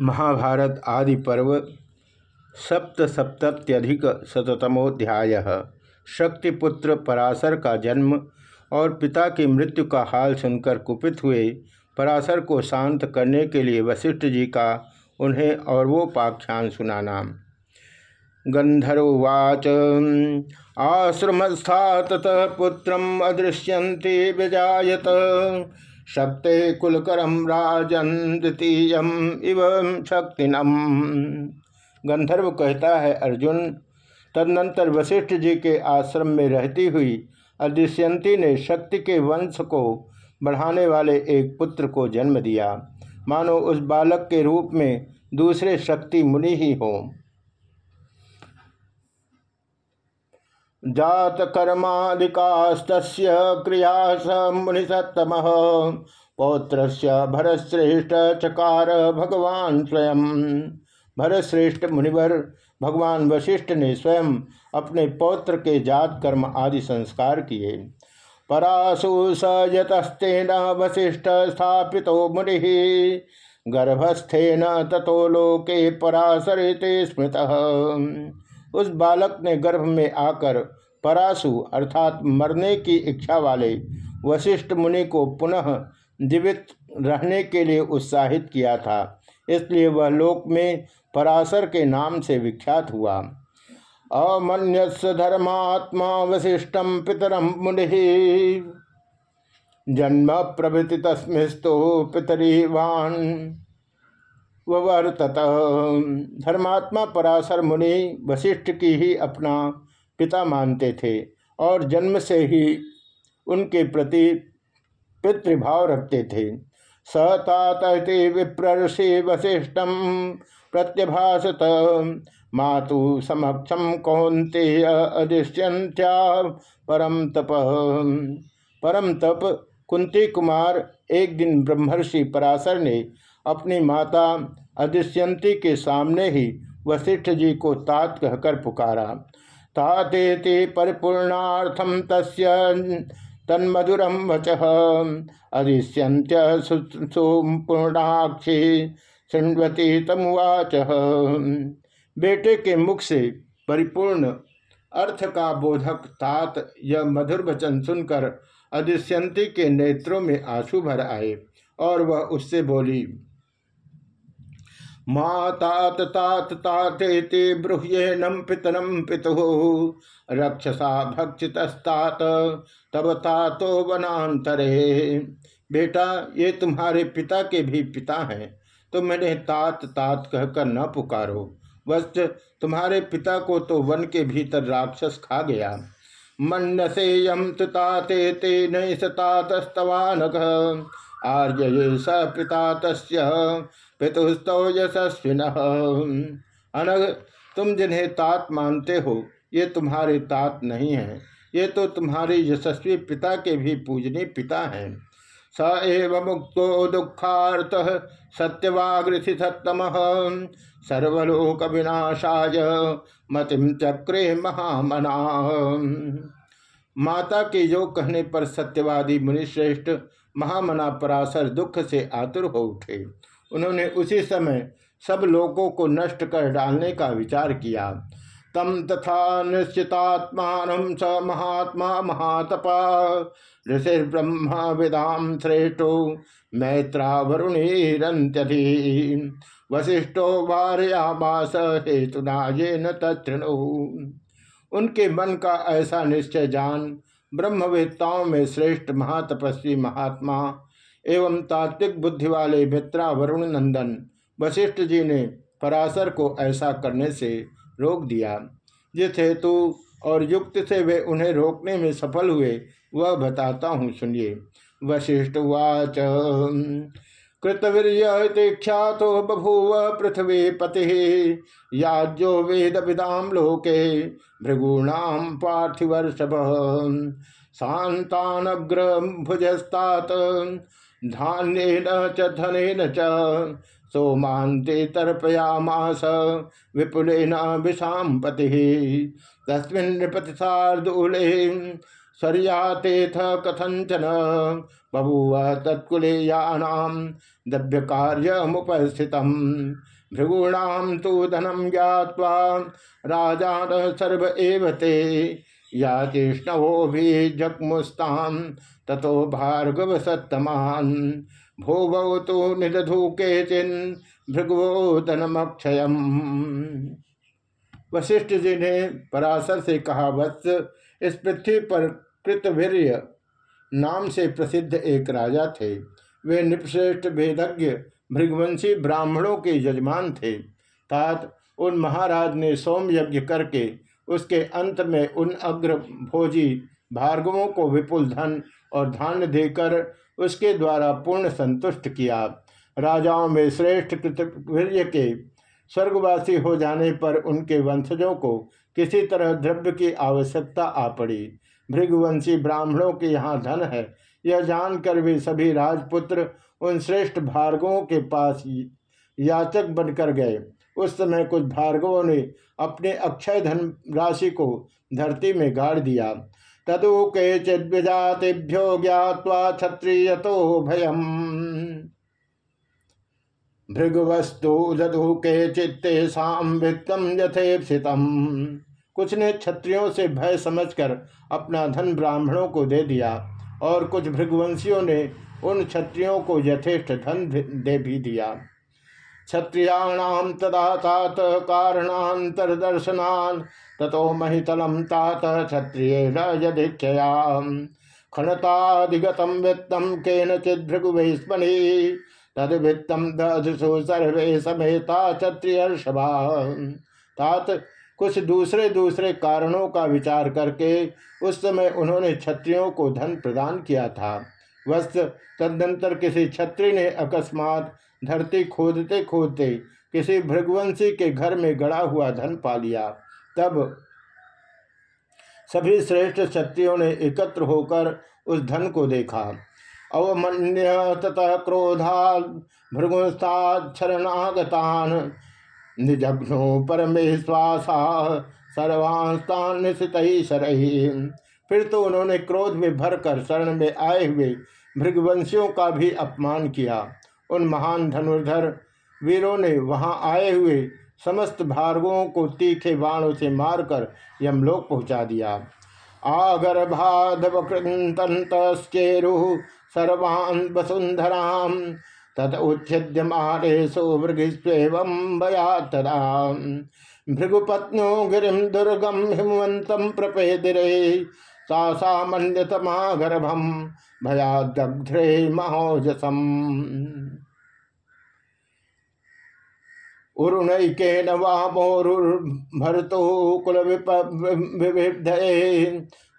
महाभारत आदि पर्व सप्तसप्तत्यधिक शतमोध्याय शक्तिपुत्र पराशर का जन्म और पिता की मृत्यु का हाल सुनकर कुपित हुए। पराशर को शांत करने के लिए वशिष्ठ जी का उन्हें और वो पाख्यान सुनाना। गंधर्वाच आश्रमस्था ततः पुत्र अदृश्यंते विजात शक्ति कुलकरम राजन द्वितीय इव शक्तिनम। गंधर्व कहता है, अर्जुन, तदनंतर वशिष्ठ जी के आश्रम में रहती हुई अदृश्यंती ने शक्ति के वंश को बढ़ाने वाले एक पुत्र को जन्म दिया। मानो उस बालक के रूप में दूसरे शक्ति मुनि ही हों। जात कर्मादिकास्त क्रिया स मुनिसत्तम पौत्र भरतश्रेष्ठ चकार भगवान स्वयं। भरतश्रेष्ठ मुनिवर भगवान वशिष्ठ ने स्वयं अपने पौत्र के जात कर्म आदि संस्कार किए। परासु स यतस्तेन वशिष्ठ स्थापित मुनि। गर्भस्थेन तथो लोके परासरिते स्मृत। उस बालक ने गर्भ में आकर परासु अर्थात मरने की इच्छा वाले वशिष्ठ मुनि को पुनः जीवित रहने के लिए उत्साहित किया था। इसलिए वह लोक में पराशर के नाम से विख्यात हुआ। अमन्यस धर्मात्मा वशिष्ठम पितरम मुनि। जन्म प्रभृति तस्मिस्तो पितरीवान। ववर्तत। धर्मात्मा पराशर मुनि वशिष्ठ की ही अपना पिता मानते थे और जन्म से ही उनके प्रति पितृभाव रखते थे। सतातति विप्रषि वशिष्ठम प्रत्यभाषत मातु समक्षम कौंते अदृश्यंत्या परम तप। परम तप कुंती कुमार एक दिन ब्रह्मर्षि पराशर ने अपनी माता अदृश्यंती के सामने ही वशिष्ठ जी को तात कहकर पुकारा। ताते परिपूर्णार्थम तस् तन्मधुरम वच। अदृश्यंत्य सुपूर्णाक्षी शृण्वती तमुवाच। बेटे के मुख से परिपूर्ण अर्थ का बोधक तात यह मधुर वचन सुनकर अदृश्यंती के नेत्रों में आँसू भर आए और वह उससे बोली मातात तात ताते ब्रूह्येनम पितरम पितु। रक्षसा भक्षितस्तात तब तातो वनांतरे बेटा, ये तुम्हारे पिता के भी पिता हैं तो मैंने तात तात कहकर न पुकारो। वस्त तुम्हारे पिता को तो वन के भीतर राक्षस खा गया। मन से यम ताते ते नहीं सतातस्तवानक आर्य स पिता तस्य पितुस्तौ यशस्विन। अनग तुम जिन्हें तात मानते हो, ये तुम्हारे तात नहीं हैं। ये तो तुम्हारे यशस्वी पिता के भी पूजनीय पिता हैं। स एव मुक्तो दुखार्थ सत्यवागृथि सत्तम सर्वलोक विनाशाय मतिम चक्रे महामना। माता के योग कहने पर सत्यवादी मुनिश्रेष्ठ महामना पराशर दुख से आतुर हो उठे। उन्होंने उसी समय सब लोगों को नष्ट कर डालने का विचार किया। तम तथा निश्चितात्मान स महात्मा महातपा। ऋषि ब्रह्म विदाम श्रेष्ठो मैत्रा वरुणीरंत्यधि वशिष्ठो वारयामास हेतुना ये न तृणु उनके मन का ऐसा निश्चय जान ब्रह्मवेत्ताओं में श्रेष्ठ महातपस्वी महात्मा एवं तात्विक बुद्धि वाले मित्रा वरुण नंदन वशिष्ठ जी ने पराशर को ऐसा करने से रोक दिया। जिस हेतु और युक्त से वे उन्हें रोकने में सफल हुए, वह बताता हूँ, सुनिए। वशिष्ठ वाच कृतवीर्य ख्यातो बभूव पृथ्वी पति याज्यो वेद विदाम लोके भृगूणाम पार्थिवर्षभ। शांतानग्र भुजस्तात धान्य च धन च सोमांते तर्पयामास, विपुलेन विषाम पति तस्मिन् नृपति शार्दूले सर्यातेथ कथंचन बभूव तत्कुले यानाम दभ्य कार्य मुपस्थित भृगूणाम तो धनम ज्ञावा सर्व या जिष्णवो भी जगमुस्ताम ततो भार्गव सत्तमान भोगव तो निदधु के चिन भृगवो धनमक्षय वशिष्ठ जी ने पराशर से कहा वत्स इस पृथ्वी पर कृतवीर्य नाम से प्रसिद्ध एक राजा थे। वे निपश्रेष्ठ वेदज्ञ भृगवंशी ब्राह्मणों के यजमान थे। तात उन महाराज ने सोम यज्ञ करके उसके अंत में उन अग्र भोजी भार्गवों को विपुल धन और धान्य देकर उसके द्वारा पूर्ण संतुष्ट किया। राजाओं में श्रेष्ठ कृतवीर्य के स्वर्गवासी हो जाने पर उनके वंशजों को किसी तरह द्रव्य की आवश्यकता आ पड़ी। भृगुवंशी ब्राह्मणों के यहाँ धन है। यह जानकर वे सभी राजपुत्र उन श्रेष्ठ भार्गवों के पास याचक बनकर गए। उस समय कुछ भार्गवों ने अपने अक्षय धन राशि को धरती में गाड़ दिया। तदु के चिद्विजातिभ्यो ज्ञावा क्षत्रिय तो भयम। भृगुवस्तु दधु के चित्ते वित्तम कुछ ने क्षत्रियों से भय समझकर अपना धन ब्राह्मणों को दे दिया और कुछ भृगुवंशियों ने उन क्षत्रियों को यथेष्ट धन दे भी दिया। क्षत्रियाणाम तदा तात कारणांतर दर्शनान ततो महितलम तात क्षत्रिय यदीक्षया खनतादिगतम वित्तम केनचित भृगुवैस्मनि तद वित्तम दधसु सर्वे समेता क्षत्रिय तात कुछ दूसरे दूसरे कारणों का विचार करके उस समय उन्होंने क्षत्रियों को धन प्रदान किया था। वस्त तदनंतर किसी छत्री ने अकस्मात धरती खोदते खोदते किसी भृगवंशी के घर में गड़ा हुआ धन पा लिया। तब सभी श्रेष्ठ क्षत्रियों ने एकत्र होकर उस धन को देखा। अवमन्य ततः क्रोधा भृगुस्ताक्षरणागतान निजघ्नो परमेश्वासा सर्वास्तान निशित फिर तो उन्होंने क्रोध में भरकर शरण में आए हुए भृगवंशियों का भी अपमान किया। उन महान धनुर्धर वीरों ने वहाँ आए हुए समस्त भार्गवों को तीखे बाणों से मारकर यमलोक पहुँचा दिया। आगर्भाधवकृतंतरु सर्वान् वसुंधराम तत मारेशो मृगस्वेवं भयातरा भृगुपत्नो गिरिम दुर्गम हिमवंतम प्रपेदिरे। सा सामन्यतमा गर्भम भयादग्ध्रे महोजसम। उरुणैकेन वामोरुर्भरतो कुल विविधये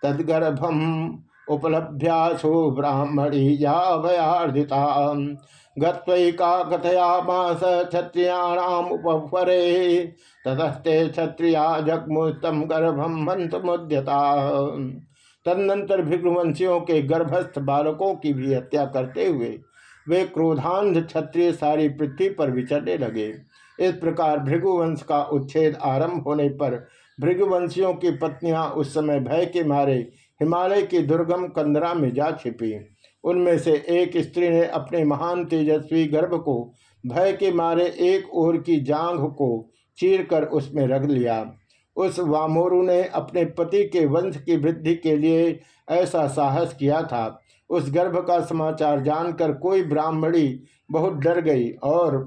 तद्गर्भम उपलभ्यासो ब्राह्मणी या भयार्जिता गत्वैका कथयामास क्षत्रियाणाम ततस्ते क्षत्रिया जगमुस्तम गर्भम मंत्रमुद्यता तदनंतर भिग्रवंशियों के गर्भस्थ बालकों की भी हत्या करते हुए वे क्रोधांध क्षत्रिय सारी पृथ्वी पर विचरने लगे। इस प्रकार भृगुवंश का उच्छेद आरंभ होने पर भृगुवंशियों की पत्नियाँ उस समय भय के मारे हिमालय की दुर्गम कंदरा में जा छिपी। उनमें से एक स्त्री ने अपने महान तेजस्वी गर्भ को भय के मारे एक ओर की जांघ को चीरकर उसमें रख लिया। उस वामोरु ने अपने पति के वंश की वृद्धि के लिए ऐसा साहस किया था। उस गर्भ का समाचार जानकर कोई ब्राह्मणी बहुत डर गई और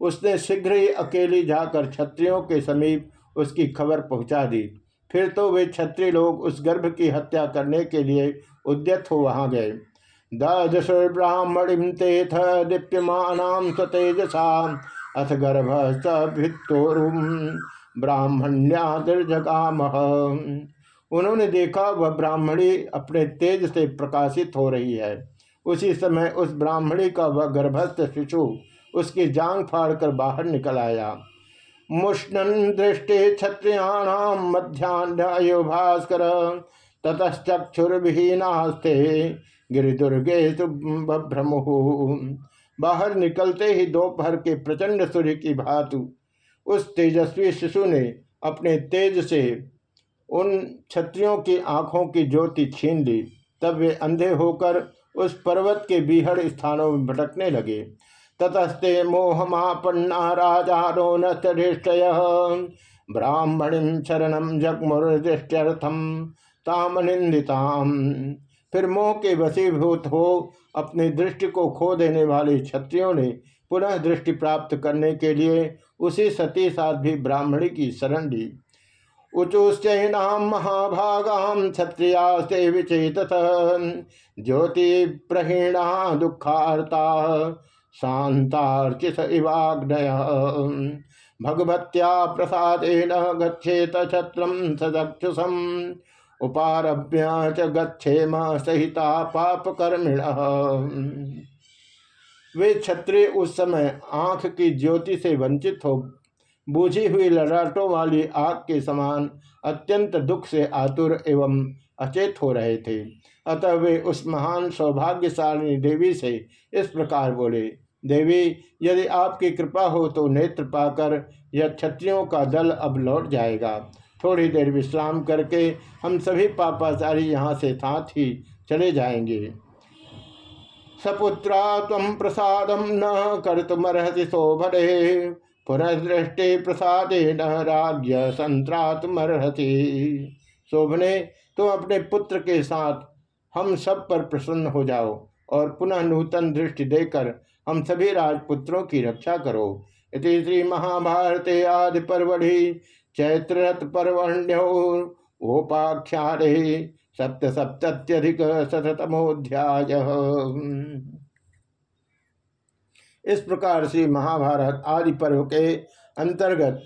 उसने शीघ्र ही अकेली जाकर क्षत्रियों के समीप उसकी खबर पहुँचा दी। फिर तो वे क्षत्रिय लोग उस गर्भ की हत्या करने के लिए उद्यत हो वहाँ गए। दश ब्राह्मणिम तेथ दीप्यमान सतेजसा अथ गर्भ सभित्तोरुम ब्राह्मण्या उन्होंने देखा वह ब्राह्मणी अपने तेज से प्रकाशित हो रही है। उसी समय उस ब्राह्मणी का वह गर्भस्थ शिशु उसकी जांग फाड़कर बाहर निकल आया। मुष्णन दृष्टि क्षत्रियाणाम मध्यान्ह भास्कर, ततश्चक्षुर्विहीनास्ते गिरिदुर्गे भ्रमु बाहर निकलते ही दोपहर के प्रचंड सूर्य की भातु उस तेजस्वी शिशु ने अपने तेज से उन क्षत्रियों की आँखों की ज्योति छीन ली। तब वे अंधे होकर उस पर्वत के बीहड़ स्थानों में भटकने लगे। ततस्ते मोहमापन्ना राजारो नष्टय ब्राह्मणिम शरणम जगमुर्दृष्ट्यर्थम ताम निंदिताम फिर मोह के वसीभूत हो अपनी दृष्टि को खो देने वाले क्षत्रियों ने पुनः दृष्टि प्राप्त करने के लिए उसी सती साध्वी ब्राह्मणी की शरण ली। उचुश्चैनाम महाभागाम क्षत्रियास्ते विचेत ज्योति प्रहीणा दुखार्ता शांतार्चित इवाग्नय। प्रसादेन गच्छेत छत्रम सदक्षुषम। उपारभ्य गच्छेम सहिता पाप कर्मिण वे क्षत्रिय उस समय आँख की ज्योति से वंचित हो, बूझी हुई लड़ाटों वाली आग के समान अत्यंत दुख से आतुर एवं अचेत हो रहे थे। अतः वे उस महान सौभाग्यशालिनी देवी से इस प्रकार बोले, देवी, यदि आपकी कृपा हो तो नेत्र पाकर यह क्षत्रियों का दल अब लौट जाएगा। थोड़ी देर विश्राम करके हम सभी पापाचारी यहाँ से साथ ही चले जाएँगे। सपुत्रा तम प्रसाद न कर तुमर्हति शोभरे पुनर्दृष्टि प्रसादे न राज्य संत्रात्मर्हति शोभने, तुम अपने पुत्र के साथ हम सब पर प्रसन्न हो जाओ और पुनः नूतन दृष्टि देकर हम सभी राजपुत्रों की रक्षा करो। इति श्री महाभारत आदि परवढ़ि चैत्ररथ पर्वण्योपाख्यारे सप्त सप्त्यधिक शतमोध्याय इस प्रकार से महाभारत आदि पर्व के अंतर्गत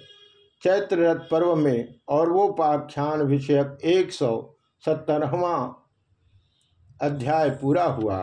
चैत्ररथ पर्व में और वो पाख्यान विषयक एक सौ सत्तरवा अध्याय पूरा हुआ।